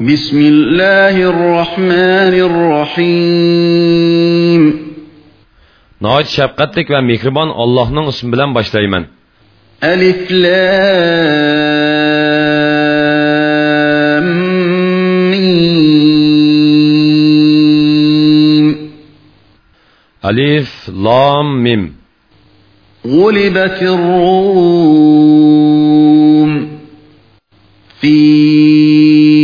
بسم الله الرحمن الرحيم Nəhayət şəfqətlik və mehriban Allah'ın ismi bilan başlayman. ألف لام ميم Alif, Lam, Mim. غلبت الروم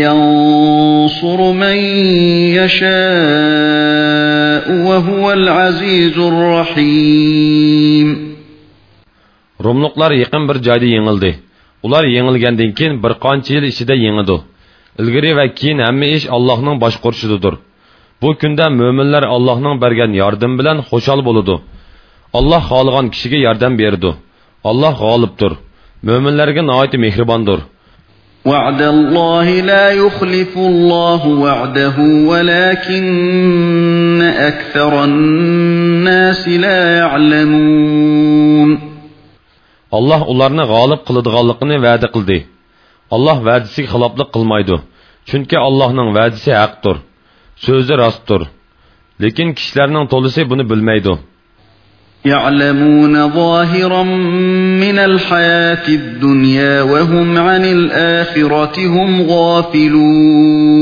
ينصر من يشاء وهو العزيز الرحيم Rumluqlar yaqin bir joyda yengildi. Ular yengilgandan keyin bir qancha yil ichida yengidi. Ilgari va keyin hamma ish Allohning boshqarishidadir. Bu kunda mo'minlar Allohning bergan yordam bilan xushal bo'ladi. Alloh xohlagan kishiga yordam berdi. Alloh g'olibdir. Mo'minlarga nihoyat mehribondir. وعد الله لا يخلف الله وعده ولكن أكثر الناس لا يعلمون Allah ularni g'olib qiladiganligini va'da qildi. Allah va'dasiga xiloflik qilmaydi. Chunki Allohning va'dasi haqdir. So'zi rostdir. Lekin kishilarning to'lisi buni bilmaydi. يعلمون ظاهرا من الحياة الدنيا وهم عن الآخرة هم غافلون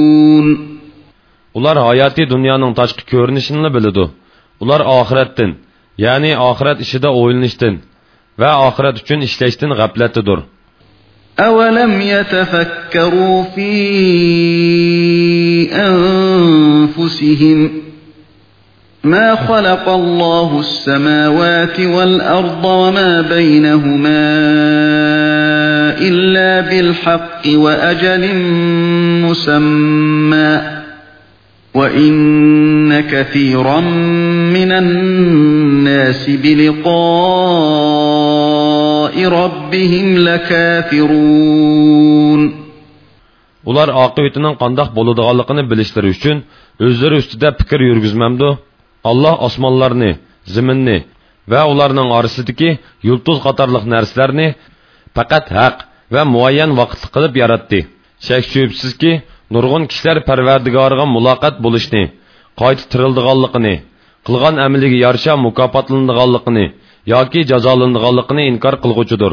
Ular hayoti dunyoning tashqi ko'rinishini biladi. Ular oxiratdan, ya'ni oxirat ishida o'ylanishdan va oxirat uchun ishlashdan g'aflatdadir. أولم يتفكروا في أنفسهم ما خلق الله السماوات والأرض وما بينهما إلا بالحق وأجل مسمى وإن كثيرا من الناس بلقاء ربهم لكافرون Ular oqibatining qandoq bo'ladiganligini bilishlari uchun o'zlari ustida fikr yurgizmamdi. Alloh osmonlarni, zaminni va ularning orasidagi yulduz qatorliq narsalarni faqat haq va muayyan vaqtli qilib yaratdi. Shak shubsizki, nurg'un kishilar Parvardigoriga muloqot bo'lishni, qayta tirildiganligini, qilgan amaliga yarasha mukofotlanadiganligini yoki jazolanadiganligini inkor qilg'uchidir.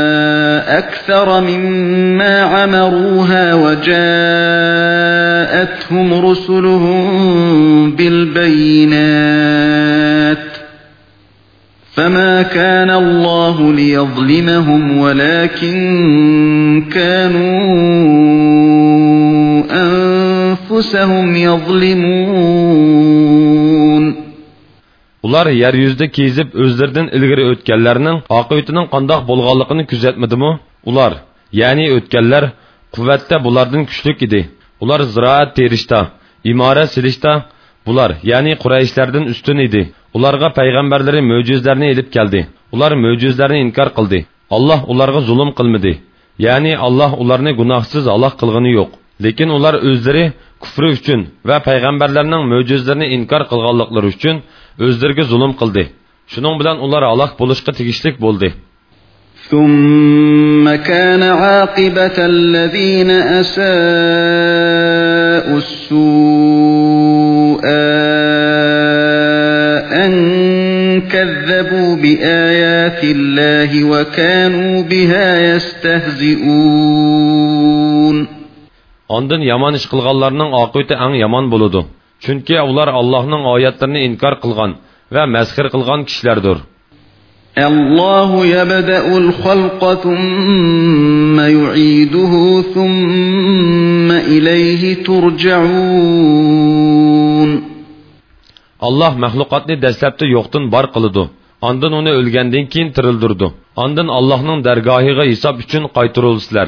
أكثر مما عمروها وجاءتهم رسلهم بالبينات فما كان الله ليظلمهم ولكن كانوا أنفسهم يظلمون Ular yer yuzida kezib o'zlaridan ilgari o'tganlarning oqibatining qandoq bo'lganligini kuzatmadimi? Ular, ya'ni o'tganlar quvvatda bulardan kuchlik edi. Ular ziroat terishda, imorat silishda bular, ya'ni Qurayshlardan ustun edi. Ularga payg'ambarlari mo'jizlarni elib keldi. Ular mo'jizlarni inkor qildi. Alloh ularga zulm qilmadi. Ya'ni Alloh ularni gunohsiz Alloh qilgani yo'q. Lekin ular o'zlari kufri uchun va payg'ambarlarning mo'jizlarini inkor qilganliklari uchun o'zlariga zulm qildi. Shuning bilan ular halok bo'lishga tegishlik bo'ldi. ثم كان عاقبة الذين أساءوا السوء أن كذبوا بآيات الله وكانوا بها يستهزئون Ondan yomon ish qilganlarning oqibati eng yomon bo'ladi. Çünki onlar Allah'ın ayətlərini inkar qılğan və məzxir qılğan kişilərdir. Allahu yabda'ul xalqa thumma yu'iduhu thumma ilayhi turca'un Allah məxluqatni dəstəbdə yoxdan bar qılıdı. Ondan onu ölgəndən keyin tirildirdi. Ondan Allah'ın dərgahına hesab üçün qaytırılsızlar.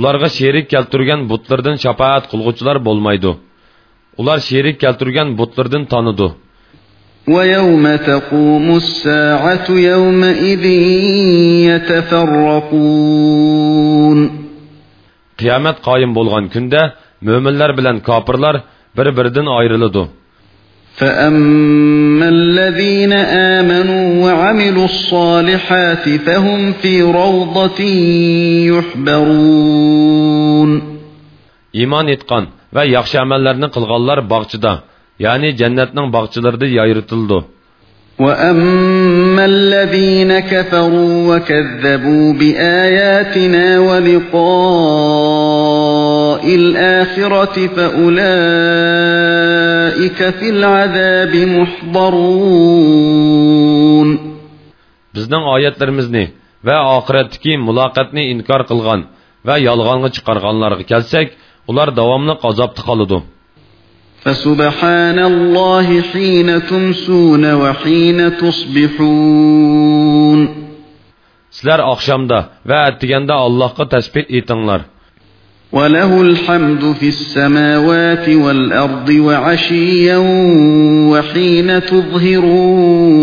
Ularga sherik keltirgan butlardan shafaat qilguvchilar bo'lmaydi. Ular sherik keltirgan butlardan tanidi. ويوم تقوم الساعة يومئذ يتفرقون Qiyomat qoyim bo'lgan kunda mo'minlar bilan kofirlar bir-biridan ayriladi. فأما الذين آمنوا وعملوا الصالحات فهم في روضة يحبرون إيمان إتقان ويخشى عملارنا قلغالار باقشدا يعني جنتنا باقشدار دي يايرتلدو وأما الذين كفروا وكذبوا بآياتنا ولقاء الآخرة فأولئك في العذاب محضرون بىزنىڭ ئايەتلىرىمىزنى ۋە ئاخىرەت مۇلاقاتىنى ئىنكار قىلغان ۋە يالغانغا چىقارغانلارغا كەلسەك ئۇلار داۋاملىق ئازابتا قالىدۇ فسبحان الله حين تمسون وحين تصبحون سىلەر ئاخشام دا ۋە ئەتىگەن دا ئاللاھقا تەسبىھ ئېيتىڭلار وله الحمد في السماوات والأرض وعشيا وحين تظهرون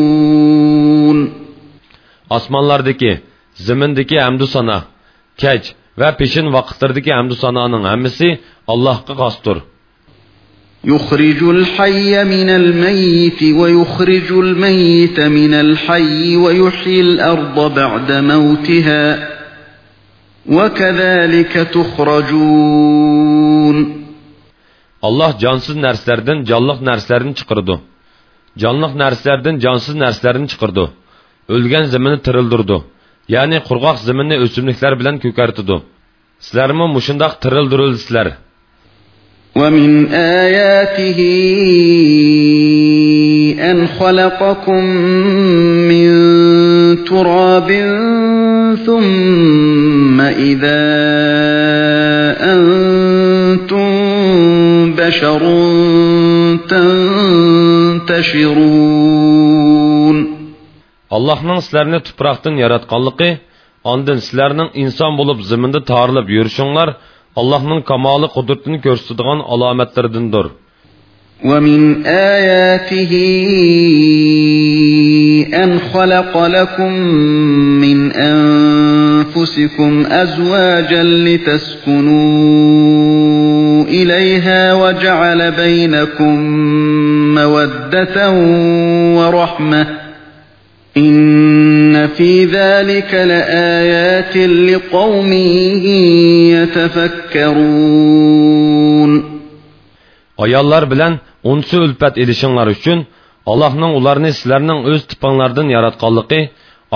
Osmonlardagi, zimindagi hamdu sana, kech va peshin vaqtlardagi hamdu sanoning hammasi Allohga xosdir. يخرج الحي من الميت ويخرج الميت من الحي ويحيي الأرض بعد موتها وكذلك تخرجون Allah cansız narsalardan canlıq narsalarni chiqirdi. Canlıq narsalardan cansız narsalarni chiqirdi. O'lgan zaminni tirildirdi. Ya'ni qurg'oq zaminni o'simliklar bilan ko'kartidi. Sizlarmi mushundoq tirildirilsizlar. ومن آياته أن خلقكم من تراب ثم إذا أنتم بشر تنتشرون Allohning sizlarni tuproqdan yaratganligi, ondan sizlarning inson bo'lib zaminda torilib yurishinglar Allohning kamoli qudratini ko'rsatadigan alomatlaridandir. ومن آياته أن خلق لكم من أنفسكم أزواجا لتسكنوا إليها وجعل بينكم مودة ورحمة إن في ذلك لآيات لقوم يتفكرون Ayollar bilan unsi ulpat edishinglar uchun Allohning ularni sizlarning o'z tipinglardan yaratganligi,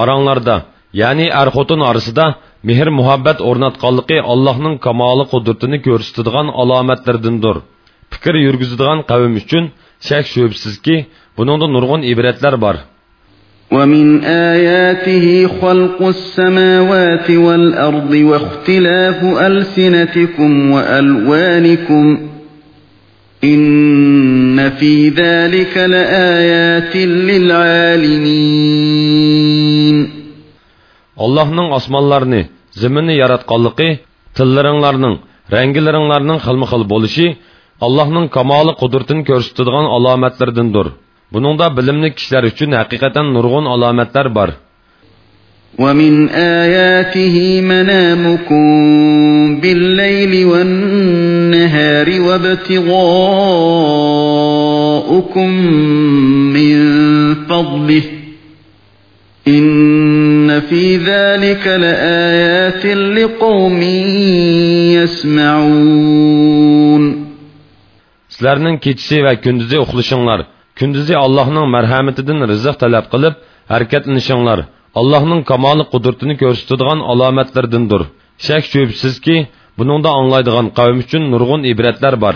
oranglarda, ya'ni er-xotin orasida mehr muhabbat o'rnatganligi Allohning kamoli qudratini ko'rsatadigan alomatlardandir. Fikr yurgizadigan qavm uchun shak shubsizki, buningda nurg'un ibratlar bor. ومن آياته خلق السماوات والأرض واختلاف ألسنتكم وألوانكم إن في ذلك لآيات للعالمين Allohning osmonlarni, zaminni yaratganligi, tillaringlarning, rangilaringlarning xilma-xil bo'lishi Allohning kamoli qudratini ko'rsatadigan alomatlardandir. Buningda bilimli kishilar uchun haqiqatan nurg'un alomatlar bor. ومن آياته منامكم بالليل والنهار وابتغاؤكم من فضله في ذلك لآيات لقوم يسمعون Sizlərinin keçisi və gündüzü uxlışınlar, gündüzü Allah'ın mərhəmətindən rızıq tələb qılıb, hərəkətlenişinlar, Allah'ın kamali qudretini göstərdiğən alametlerdendir. Şək şübhəsizki, bununda anlaydigan qavm üçün nurgun ibretler var.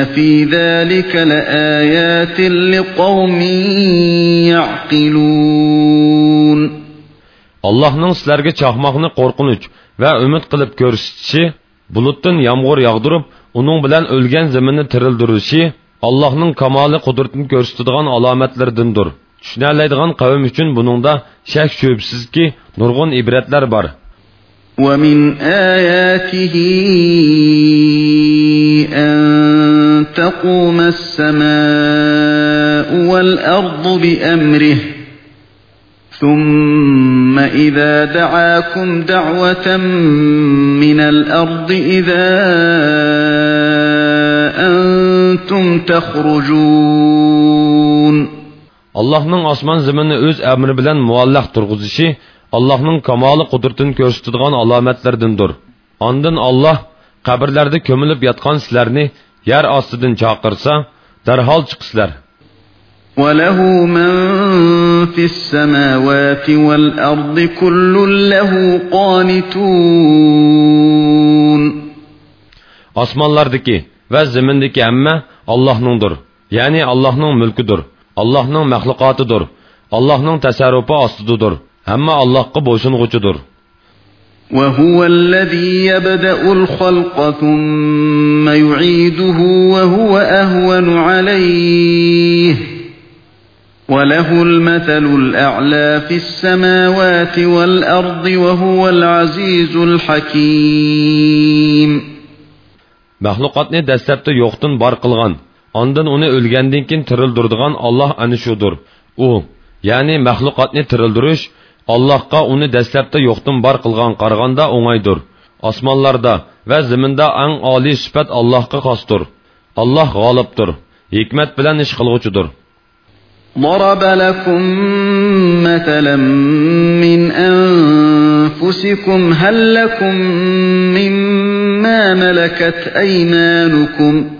İnne fî zâlike le âyâtin li qavmin ya'qilûn. Allah'ın sizlerge çahmağını korkunuç ve ümit kılıp görüşçi, bulutun yağmur yağdırıp, onun bilen ölgen zemini tirildürüşi, Allah'ın kamalı kudretini görüştüdüğün alametlerdindir. Düşünerleydiğin kavim için bunun da şek şübsizki nurgun ibretler var.'' ومن آياته أن تقوم السماء والأرض بأمره ثم إذا دعاكم دعوة من الأرض إذا أنتم تخرجون Allah'ın osmon zaminni o'z amri bilan muallaq turg'izishi Allah'ın kamoli qudretini ko'rsatadigan alomatlardandir. Ondan Alloh qabrlarda ko'milib yotgan sizlarni yer ostidan chaqirsa, darhol chiqsizlar. وله من في السماوات والأرض كل له قانتون Osmonlardagi va zamindagi hamma Allohningdir. Ya'ni Allohning mulkidir. Allohning maxluqotidir. Allohning tasarrufi ostidadir. Hamma Allohga bo'ysunguchidir. وهو الذي يبدأ الخلق ثم يعيده وهو أهون عليه وله المثل الأعلى في السماوات والأرض وهو العزيز الحكيم Mahluqotni dastlabda yo'qdan bor qilgan, ondan uni o'lgandan keyin tirildirdigan Alloh ana shudir. U, ya'ni mahluqotni tirildirish Allohga uni dastlabda yo'qdan bor qilgan qaraganda o'ng'aydir. Osmonlarda va zaminda eng oliy sifat Allohga xosdir. Alloh g'olibdir, hikmat bilan ish qilg'uchidir. ضرب لكم مثلا من أنفسكم هل لكم مما ملكت أيمانكم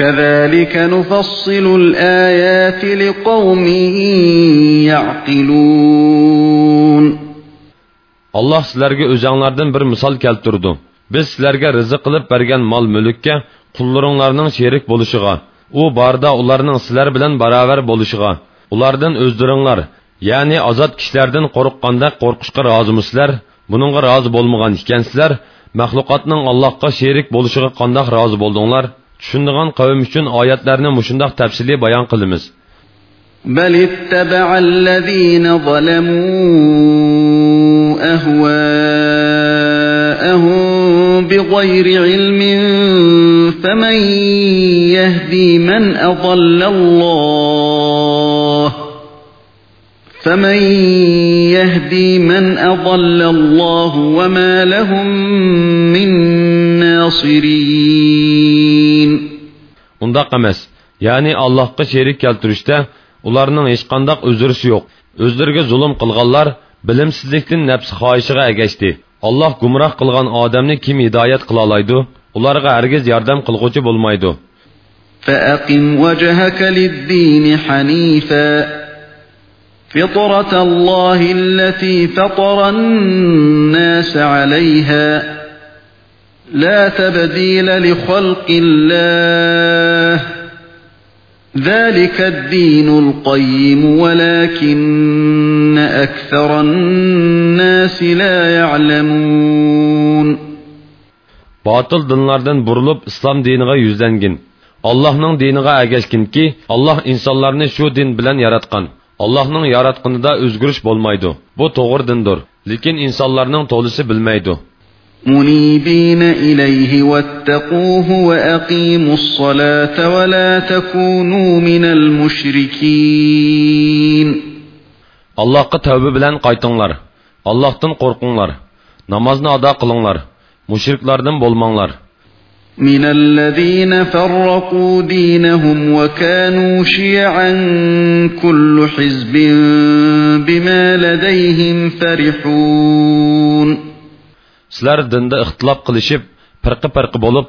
كذلك نفصل الآيات لقوم يعقلون Allah sizlarga o'zinglardan bir misol keltirdi. Biz sizlarga rizq qilib bergan mol-mulkka qullaringlarning sherik bo'lishiga, u barda ularning sizlar bilan barobar bo'lishiga, ulardan o'zdiringlar, ya'ni ozod kishilardan qo'rqqanda qo'rqishga rozimisizlar? Buningga rozi bo'lmagan ekansizlar, maxluqotning Allohga sherik bo'lishiga qandoq rozi bo'ldinglar? Tushundigan qavm uchun oyatlarni mushundoq tafsiliy bayon qilamiz. بل اتبع الذين ظلموا أهواءهم بغير علم فمن يهدي من أضل الله فمن يهدي من أضل الله وما لهم من ناصرين Undaq emas. Ya'ni Allohga sherik keltirishda ularning hech qanday uzrisi yo'q. O'zlariga zulm qilganlar bilimsizlikdan nafs xohishiga agashdi. alloh gumroh qilgan odamni kim hidoyat qila oladi ularga hargiz yordam qilg'uchi فأقم وجهك للدين حنيفا فطرة الله التي فطر الناس عليها لا تبديل لخلق الله ذلك الدين القيم ولكن أكثر الناس لا يعلمون Batıl dinlerden burulup İslam dinine yüzlengin. Allah'ın dinine ergeşkin ki Allah insanlarını şu din bilen yaratkan. Allah'ın yaratkanı da özgürüş bulmaydı. Bu doğru dindir. Lekin insanların tolisi bilmeydi. منيبين إليه واتقوه وأقيموا الصلاة ولا تكونوا من المشركين Allahqa tövbe bilan qaytinglar. Allohdan qo'rqinglar. Namozni ado qilinglar. Mushriklardan bo'lmanglar. من الذين فرقوا دينهم وكانوا شيعا كل حزب بما لديهم فرحون Sizlar dinda ixtilof qilishib, firqa-firqa bo'lib,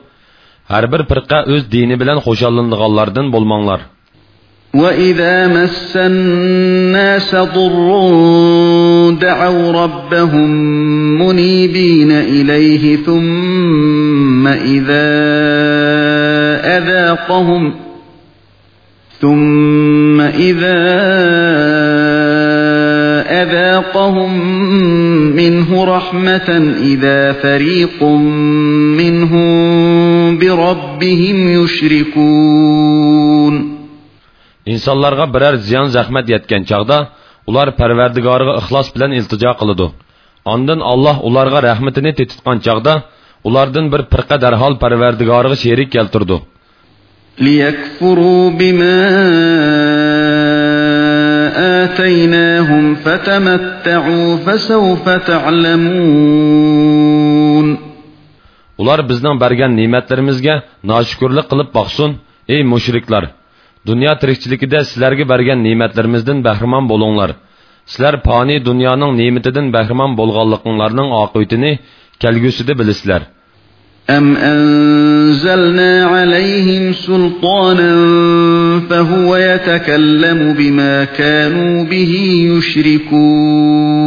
har bir firqa o'z dini bilan xo'shallanadiganlardan bo'lmanglar. وَإِذَا مَسَّ النَّاسَ ضُرٌّ دَعَوْا رَبَّهُم مُنِيبِينَ إِلَيْهِ ثُمَّ إِذَا أَذَاقَهُمْ ثُمَّ إِذَا أَذَاقَهُم مِّنْهُ رَحْمَةً إِذَا فَرِيقٌ مِّنْهُم بِرَبِّهِمْ يُشْرِكُونَ insonlarga biror ziyon zahmat yetgan chog'da ular parvardigoriga ixlos bilan iltijo qiladi ondin alloh ularga rahmatini tetitgan chog'da ulardan bir firqa darhol parvardigoriga sherik keltirdi ليكفروا بما آتيناهم فتمتعوا فسوف تعلمون ular bizning bergan ne'matlarimizga noshukurlik qilib boqsin ey mushriklar dunyo tirikchiligida sizlarga bergan ne'matlarimizdan bahramon bo'linglar sizlar foniy dunyoning ne'matidan bahramon bo'lganliklaringlarning oqibatini kelgusida bilasizlar أم أنزلنا عليهم سلطانا فهو يتكلم بما كانوا به يشركون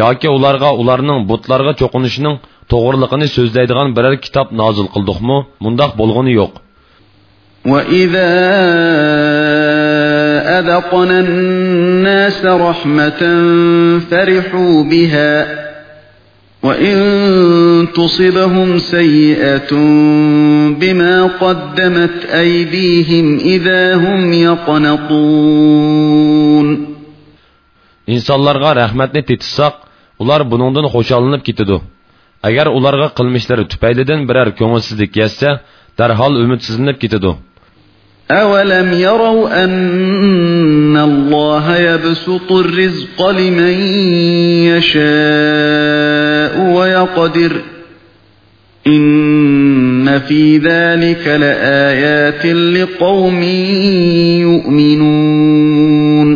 yoki ularga ularning butlarga cho'qinishining to'g'riliqini so'zlaydigan biror kitob nozil qildikmi mundoq bo'lg'ini yo'q وَإِذَا أَذَقْنَا النَّاسَ رَحْمَةً فَرِحُوا بِهَا وَإِن تُصِبْهُمْ سَيِّئَةٌ بِمَا قَدَّمَتْ أَيْدِيهِمْ إِذَا هُمْ يَقْنَطُونَ insonlarga rahmatni tetishsaq ular buningdan xo'shallanib ketadi agar ularga qilmishlari tufaylidan biror ko'ngilsizlik yetsa darhol umidsizlanib ketadi أَوَلَمْ يَرَوْا أَنَّ اللَّهَ يَبْسُطُ الرِّزْقَ لِمَن يَشَاءُ وَيَقْدِرُ إِنَّ فِي ذَلِكَ لَآيَاتٍ لِقَوْمٍ يُؤْمِنُونَ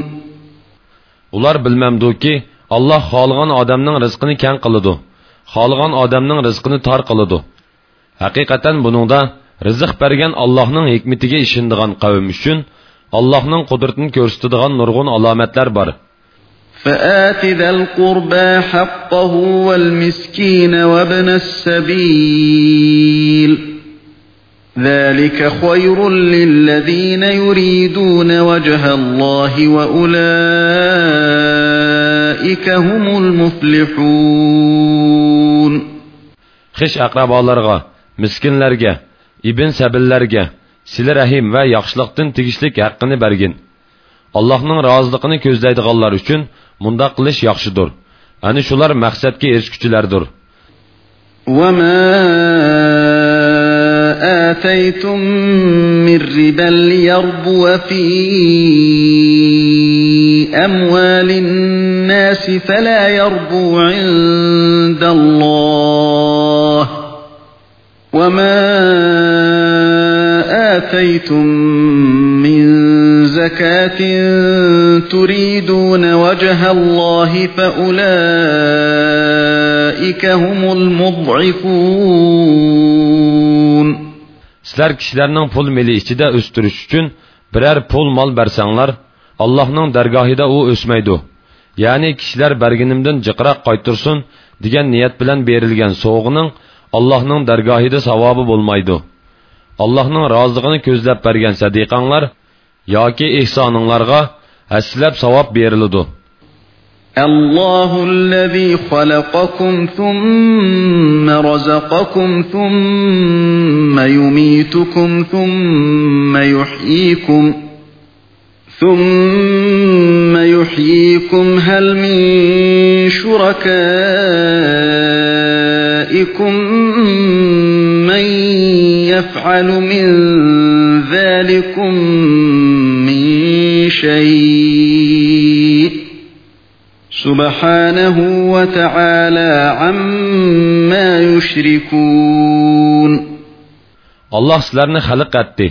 ular bilmamduki alloh xohlagan odamning rizqini kang qiladi xohlagan odamning rizqini tor qiladi haqiqatan buningda rizq bergan allohning hikmatiga ishonadigan qavm uchun allohning qudratini ko'rsatadigan nurg'un alomatlar bor فآت ذا القربى حقه والمسكين وابن السبيل ذلك خير للذين يريدون وجه الله وأولئك هم المفلحون xish aqrabolarga miskinlarga ibn sabillarga sila rahim va yaxshilikdan tegishlik haqqini bergin allohning roziligini ko'zlaydiganlar uchun mundoq qilish yaxshidir ana shular maqsadga erishguchilardir وما آتيتم من ربا ليربو في أموال الناس فلا يربو عند الله وما آتيتم من زكاة تريدون وجه الله فأولئك هم المضعفون sizlar kishilarning pul mili ichida o'stirish uchun biror pul mol bersanglar allohning dargohida u o'smaydi ya'ni kishilar berginimdan jiqroq qaytursin degan niyat bilan berilgan sovg'ining allohning dargohida savobi bo'lmaydi allohning roziligini ko'zlab bergan sadiqanglar yoki ehsoninglarga haslab savob beriladi الله الذي خلقكم ثم رزقكم ثم يميتكم ثم يحييكم ثم يحييكم هل من شركائكم من يفعل من ذلكم من شيء سبحانه وتعالى عما يشركون alloh sizlarni xalq etdi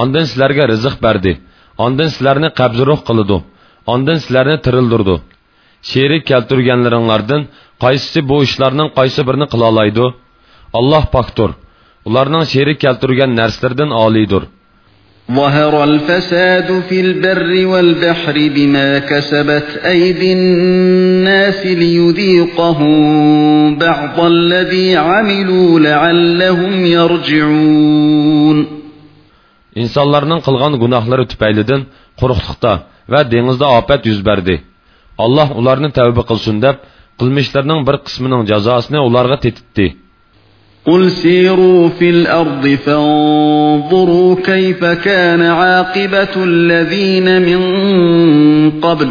ondan sizlarga rizq berdi ondan sizlarni qabziruh qiladi ondan sizlarni tirildirdi sherik keltirganlaringlardan qaysisi bu ishlarning qaysi birini qila oladi alloh poktur ularning sherik keltirgan narsalardan oliydir ظهر الفساد في البر والبحر بما كسبت أيدي الناس ليذيقهم بعض الذي عملوا لعلهم يرجعون insonlarning qilgan gunohlari tufaylidan quruqliqda va dengizda ofat yuz berdi alloh ularni tavba qilsin deb qilmishlarining bir qismining jazosini ularga tetitdi قل سيروا في الأرض فانظروا كيف كان عاقبة الذين من قبل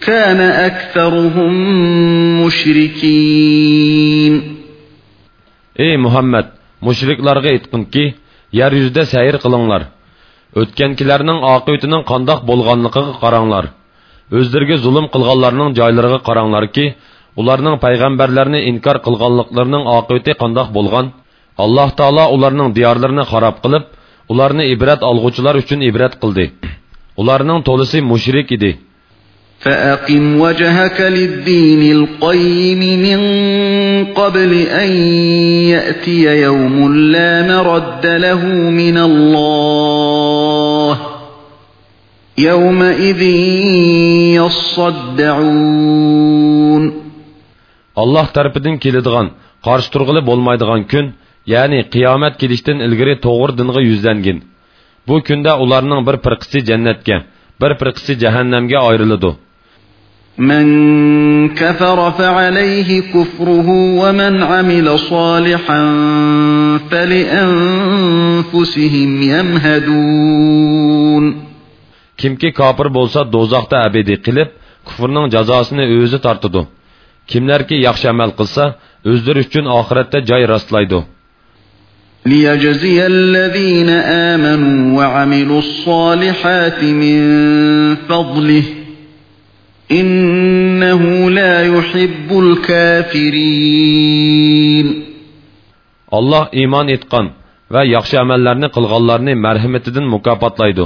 كان أكثرهم مشركين ey muhammad mushriklarga aytqinki yer yuzida sayr qilinglar o'tgankilarning oqibatining qandoq bo'lganligiga qaranglar o'zlariga zulm qilganlarning joylariga qaranglarki ularning payg'ambarlarni inkor qilganliklarining oqibati qandoq bo'lgan alloh taolo ularning diyorlarini xarob qilib ularni ibrat olg'uvchilar uchun ibrat qildi ularning to'lisi mushrik edi فأقم وجهك للدين القيم من قبل أن يأتي يوم لا مرد له من الله يومئذ يصدعون tarafidan keladigan qarshi turg'ili bo'lmaydigan kun ya'ni qiyomat kelishdan ilgari to'g'ri dinga yuzlangin bu kunda ularning bir firqisi jannatga bir firqisi jahannamga ayriladi من كفر فعليه كفره ومن عمل صالحا فلأنفسهم يمهدون kimki kofir bo'lsa do'zaxda abadiy qilib kufrning jazosini o'zi tortidi kimlarki yaxshi amal qilsa o'zlari uchun oxiratda joy rostlaydi ليجزي الذين آمنوا وعملوا الصالحات من فضله إنه لا يحب الكافرين alloh iymon etgan va yaxshi amallarni qilganlarni marhamatidan mukofotlaydi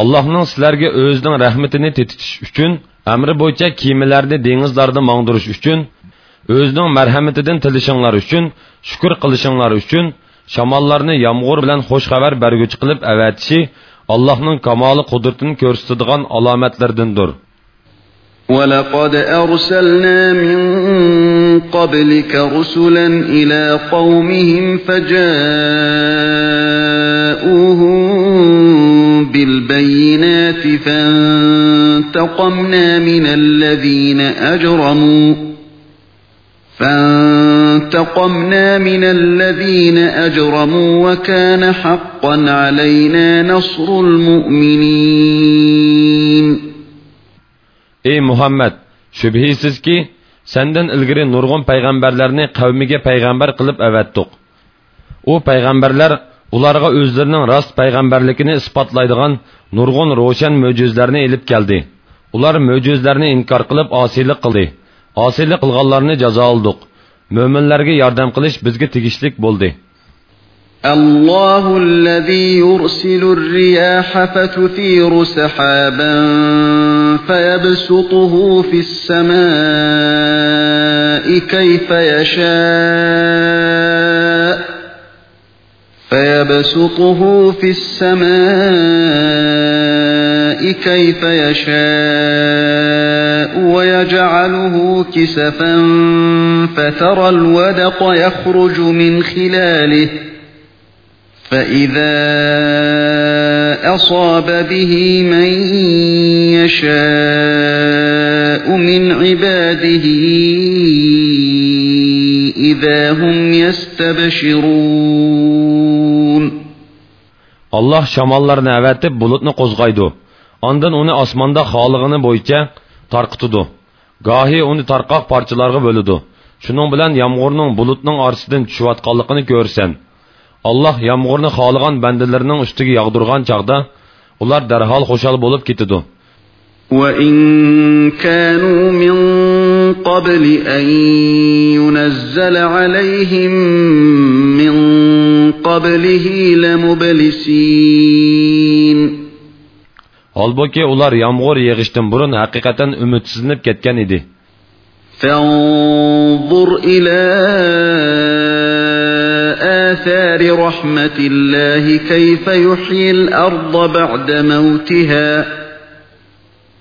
allohning sizlarga o'zining rahmatini tetitish uchun amri bo'yicha kiyimlarni dengizlarda mongdirish uchun o'zining marhamatidan tilishinglar uchun shukur qilishinglar uchun shamollarni yomg'ir bilan xush xabar berguvchi qilib avatishi allohning kamoli qudratini ko'rsatadigan alomatlardandir ولقد أرسلنا من قبلك رسلا إلى قومهم فجاءوهم بالبينات فانتقمنا من الذين أجرموا فانتقمنا من الذين أجرموا وكان حقا علينا نصر المؤمنين ey muhammad shubhisizki Senden ilgiri nurg'un payg'ambarlarni qavmiga payg'ambar qilib avatdiq. U payg'ambarlar ularga o'zlarining rost payg'ambarligini isbotlaydigan nurg'un ro'shan mo'jizlarni elib keldi. Ular mo'jizlarni inkor qilib osiylik qildi. Osiylik qilganlarni jazo oldik. Mo'minlarga yordam qilish bizga tegishlik bo'ldi. الله الذي يرسل الرياح فتثير سحابا فيبسطه في السماء كيف يشاء فيبسطه في السماء كيف يشاء ويجعله كسفا فترى الودق يخرج من خلاله فإذا أصاب به من يشاء من عباده إذا هم يستبشرون Allah şamallarını əvətib bulutni qo'zg'aydi. Ondan uni osmonda xolig'ini bo'yicha tarqitidi. Gohi uni tarqoq parchalarga bo'ladi. Shuning bilan yomg'irning bulutning orasidan tushayotganligini ko'rsan. Allah yomg'irni xohlagan bandalarining ustiga yog'dirgan chaqda ular darhol xushal bo'lib ketadi. وَإِن كَانُوا مِن قَبْلِ أَن يُنَزَّلَ عَلَيْهِم مِّن قَبْلِهِ لَمُبْلِسِينَ Holbuki ular yomg'ir yig'ishdan burun haqiqatan umidsizlanib ketgan edi. فانظر إلى آثار رحمة الله كيف يحيي الأرض بعد موتها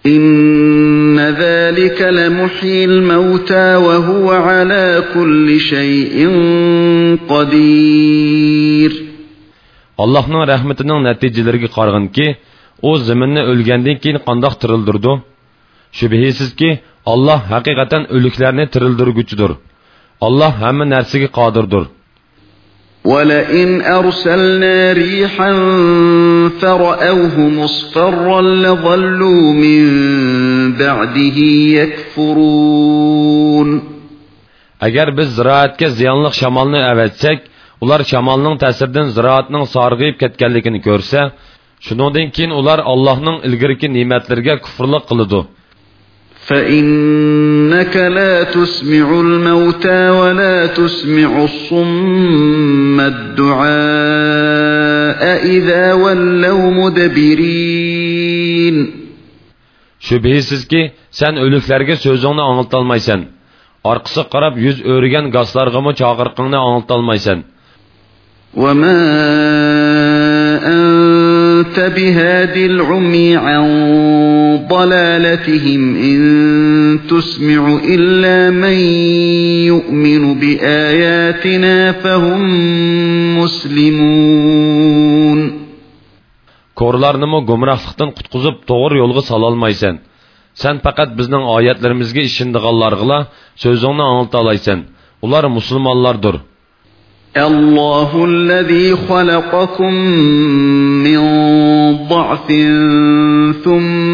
إن ذلك لمحيي الموتى وهو على كل شيء قدير Allohning rahmatining natijalariga qaraganki, u zaminni o'lgandan keyin qandoq tirildirdi? Shubhisizki, Alloh haqiqatan o'liklarni tirildirguchidir. Alloh hamma narsaga qodirdir. ولئن أرسلنا ريحا فرأوه مصفرا لظلوا من بعده يكفرون Agar biz ziroatga ziyonli shamolni avatsak, ular shamolning ta'siridan ziroatning sarg'ayib ketganligini ko'rsa, shuningdan keyin ular Allohning ilgirki ne'matlariga kufrlik qiladi. فإنك لا تسمع الموتى ولا تسمع الصم الدعاء إذا ولوا مدبرين Shubhisizki, sen o'liklarga so'zingni anglitolmaysan. Orqasi qarab yuz o'rgan goslarg'imi chaqirqingni anglitolmaysan. وما أنت بهادي العمي عن ضلالتهم إن تسمع إلا من يؤمن بآياتنا فهم مسلمون Korlarnımı gumrahlıqdan qutquzib to'g'ri yo'lga salolmaysan. Sen faqat bizning oyatlarimizga ishindiganlarga so'zingni anglata olaysan. Ular musulmonlardir. الله الذي خلقكم من ضعف ثم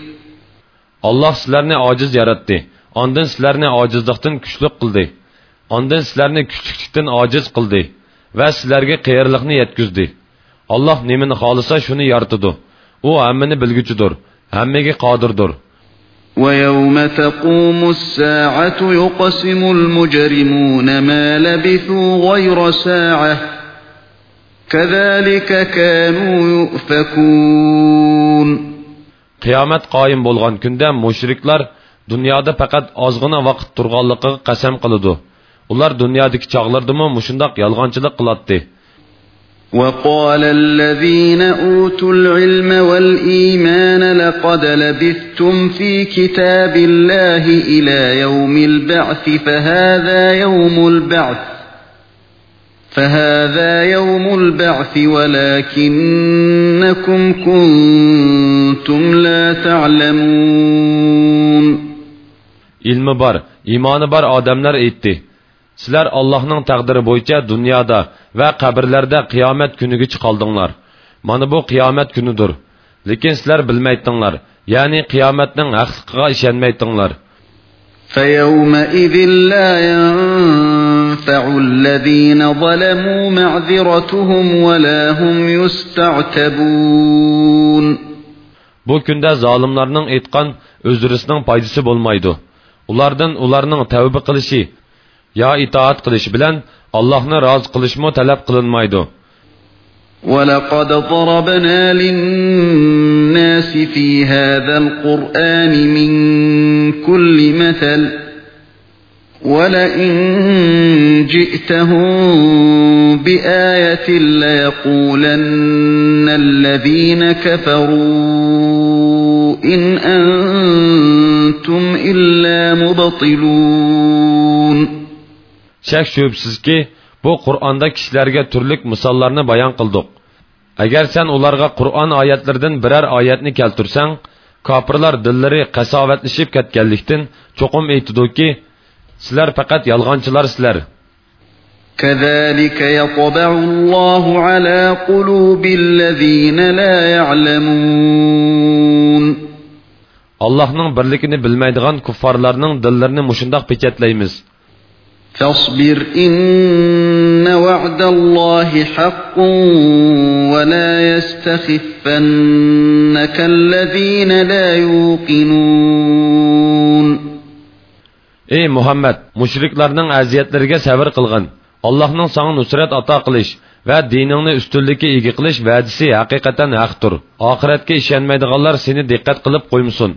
Allah sizlarni ojiz yaratdi. Ondan sizlarni ojizlikdan kuchli qildi. Ondan sizlarni kuchlikdan ojiz qildi va sizlarga qayerlikni yetkazdi. Alloh nimani xolisa shuni yaratadi. U hammani bilguchidir, hammaga qodirdir. ويوم تقوم الساعة يقسم المجرمون ما لبثوا غير ساعة كذلك كانوا يؤفكون qiyomat qoyim bo'lgan kunda mushriklar dunyoda faqat ozgina vaqt turganligiga qasam qiladi ular dunyodagi chog'lardimi mushundoq yolg'onchilik qiladi وقال الذين أوتوا العلم والإيمان لقد لبثتم في كتاب الله إلى يوم البعث فهذا يوم البعث فهذا يوم البعث ولكنكم كنتم لا تعلمون ilmi bor iymoni bor odamlar aytdi sizlar allohning taqdiri bo'yicha dunyoda va qabrlarda qiyomat kuniga chiqoldinglar mana bu qiyomat kunidir lekin sizlar bilmaytinglar ya'ni qiyomatning haqliqiga ishonmaytinglar فيومئذ لا ينفع الذين ظلموا معذرتهم ولا هم يستعتبون Bu kunda zolimlarning aytgan o'zrisining foydasi bo'lmaydi. Ulardan ularning tavba qilishi yo itoat qilish bilan Allohni rozi qilishmo talab qilinmaydi. ولقد ضربنا للناس في هذا القرآن من كل مثل ولئن جئتهم بآية ليقولن الذين كفروا إن أنتم إلا مبطلون Shak shubsizki, bu Qur'onda kishilarga turlik misollarni bayon qildik. Agar sen ularga Qur'on oyatlaridan biror oyatni keltirsang, kofirlar dillari qasovatlashib ketganlikdan cho'qim aytidiki, sizlar faqat yolg'onchilar sizlar. كذلك يطبع الله على قلوب الذين لا يعلمون Allohning birligini bilmaydigan kuffarlarning dillarini mushundoq pechatlaymiz. فاصبر إن وعد الله حق ولا يستخفنك الذين لا يوقنون ey muhammad mushriklarning aziyatlariga sabr qilg'in. Allohning sanga nusrat ato qilish va diningni ustunlikka ega qilish va'disi haqiqatan haqdir. Oxiratga ishonmaydiganlar seni diqqat qilib qo'ymasin.